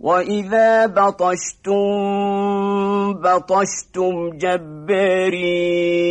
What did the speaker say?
وإذا بطشتم بطشتم جبارين